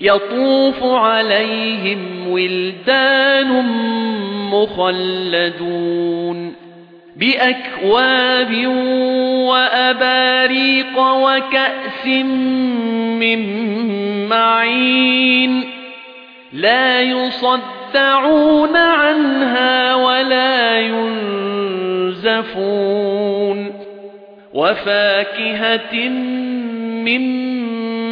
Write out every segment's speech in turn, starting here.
يطوف عليهم ولدان مخلدون بأكواب وأباريق وكأس من معين لا يصدعون عنها ولا ينزفون وفاكهة مما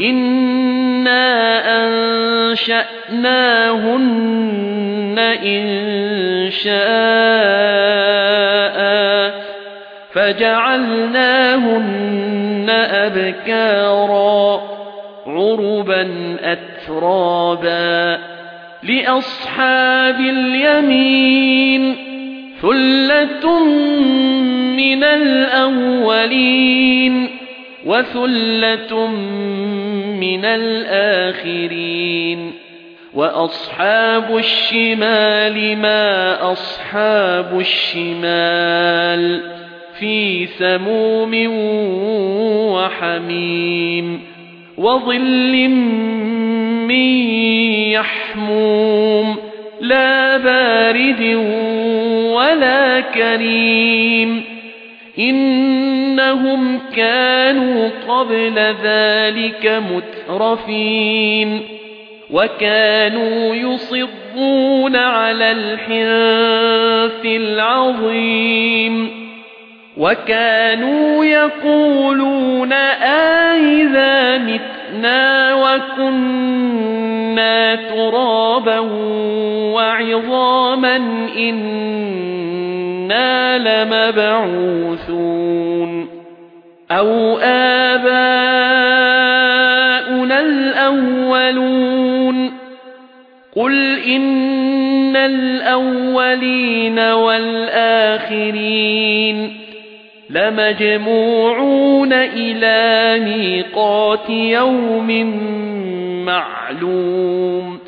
إنا أنشأناهن إن شاء فجعلناهن أبكارا عربا أترابا لأصحاب اليمين ثلة من الأولين وثلة من الآخرين وأصحاب الشمال ما أصحاب الشمال في سموم وحميم وظل من يحموم لا بارد ولا كريم إنهم كانوا قبل ذلك مترفين وكانوا يصرون على الحنث العظيم وكانوا يقولون آئذا متنا وكنا ترابا وعظاما إنا لمبعوثون أو آباؤنا الأولون قل إن الأولين والآخرين لمجموعون إلى ميقات يوم معلوم